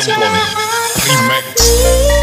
Cemplon Remix